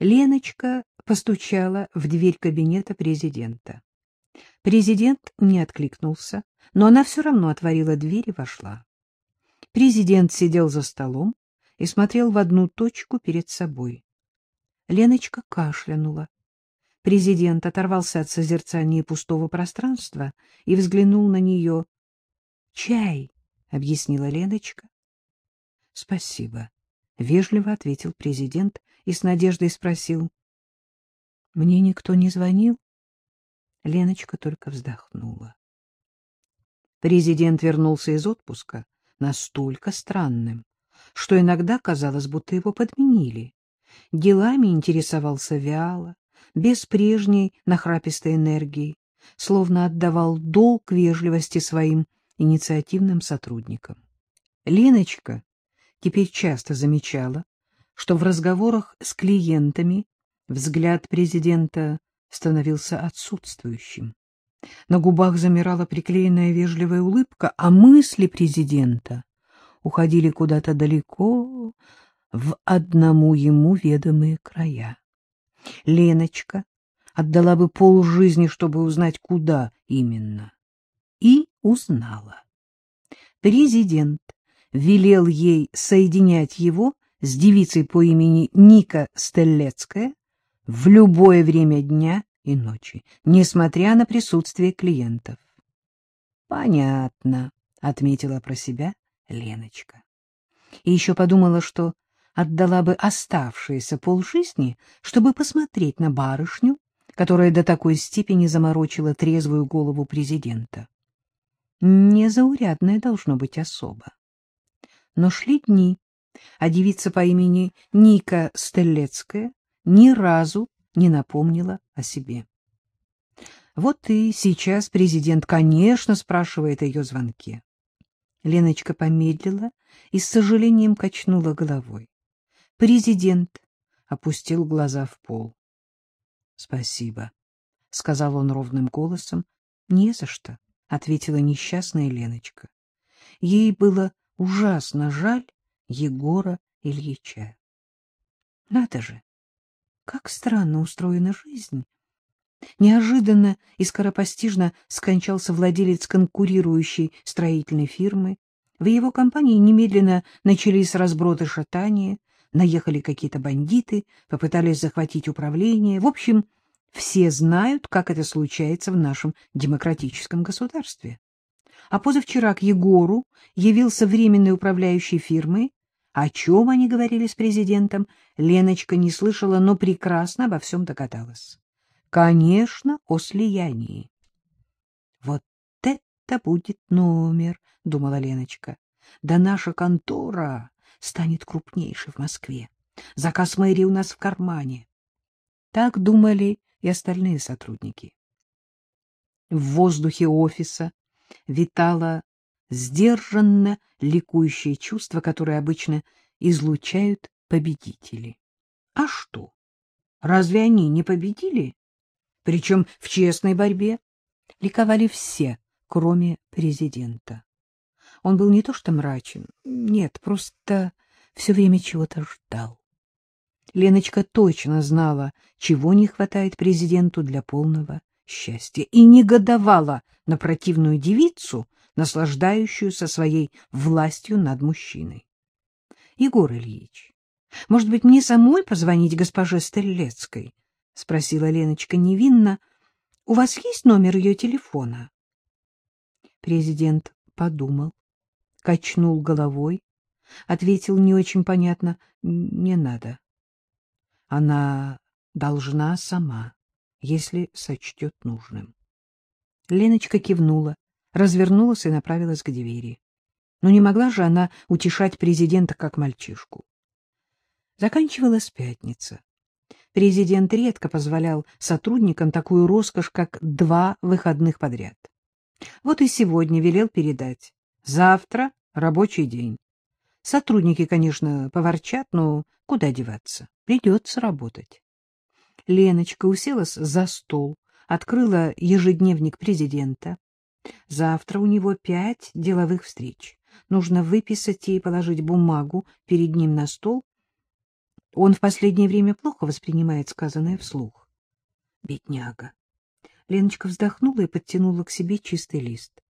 Леночка постучала в дверь кабинета президента. Президент не откликнулся, но она все равно отворила дверь и вошла. Президент сидел за столом и смотрел в одну точку перед собой. Леночка кашлянула. Президент оторвался от созерцания пустого пространства и взглянул на нее. — Чай, — объяснила Леночка. — Спасибо, — вежливо ответил президент и с надеждой спросил. — Мне никто не звонил? Леночка только вздохнула. Президент вернулся из отпуска настолько странным, что иногда казалось, будто его подменили. Делами интересовался вяло, без прежней нахрапистой энергии, словно отдавал долг вежливости своим инициативным сотрудникам. Леночка теперь часто замечала, что в разговорах с клиентами взгляд президента становился отсутствующим. На губах замирала приклеенная вежливая улыбка, а мысли президента уходили куда-то далеко, в одному ему ведомые края. Леночка отдала бы полжизни, чтобы узнать, куда именно. И узнала. Президент велел ей соединять его с девицей по имени Ника Стеллецкая в любое время дня и ночи, несмотря на присутствие клиентов. — Понятно, — отметила про себя Леночка. И еще подумала, что отдала бы оставшиеся полжизни, чтобы посмотреть на барышню, которая до такой степени заморочила трезвую голову президента. Незаурядная должно быть особа. Но шли дни, а девица по имени Ника Стеллецкая ни разу не напомнила о себе. Вот и сейчас президент, конечно, спрашивает о ее звонке. Леночка помедлила и с сожалением качнула головой. Президент опустил глаза в пол. — Спасибо, — сказал он ровным голосом. — Не за что, — ответила несчастная Леночка. Ей было ужасно жаль Егора Ильича. Надо же, как странно устроена жизнь. Неожиданно и скоропостижно скончался владелец конкурирующей строительной фирмы. В его компании немедленно начались разброты шатания, наехали какие-то бандиты, попытались захватить управление. В общем, все знают, как это случается в нашем демократическом государстве. А позавчера к Егору явился временный управляющий фирмы. О чем они говорили с президентом, Леночка не слышала, но прекрасно обо всем догадалась. Конечно, о слиянии. Вот это будет номер, думала Леночка. Да наша контора станет крупнейшей в Москве. Заказ мэрии у нас в кармане. Так думали и остальные сотрудники. В воздухе офиса витало сдержанно ликующее чувство, которое обычно излучают победители. А что? Разве они не победили? Причем в честной борьбе ликовали все, кроме президента. Он был не то что мрачен, нет, просто все время чего-то ждал. Леночка точно знала, чего не хватает президенту для полного счастья, и негодовала на противную девицу, наслаждающуюся своей властью над мужчиной. — Егор Ильич, может быть, мне самой позвонить госпоже Стрелецкой? — спросила Леночка невинно. — У вас есть номер ее телефона? Президент подумал качнул головой, ответил не очень понятно «не надо». Она должна сама, если сочтет нужным. Леночка кивнула, развернулась и направилась к двери. Но не могла же она утешать президента как мальчишку. Заканчивалась пятница. Президент редко позволял сотрудникам такую роскошь, как два выходных подряд. Вот и сегодня велел передать. Завтра рабочий день. Сотрудники, конечно, поворчат, но куда деваться? Придется работать. Леночка уселась за стол, открыла ежедневник президента. Завтра у него пять деловых встреч. Нужно выписать и положить бумагу перед ним на стол. Он в последнее время плохо воспринимает сказанное вслух. Бедняга. Леночка вздохнула и подтянула к себе чистый лист.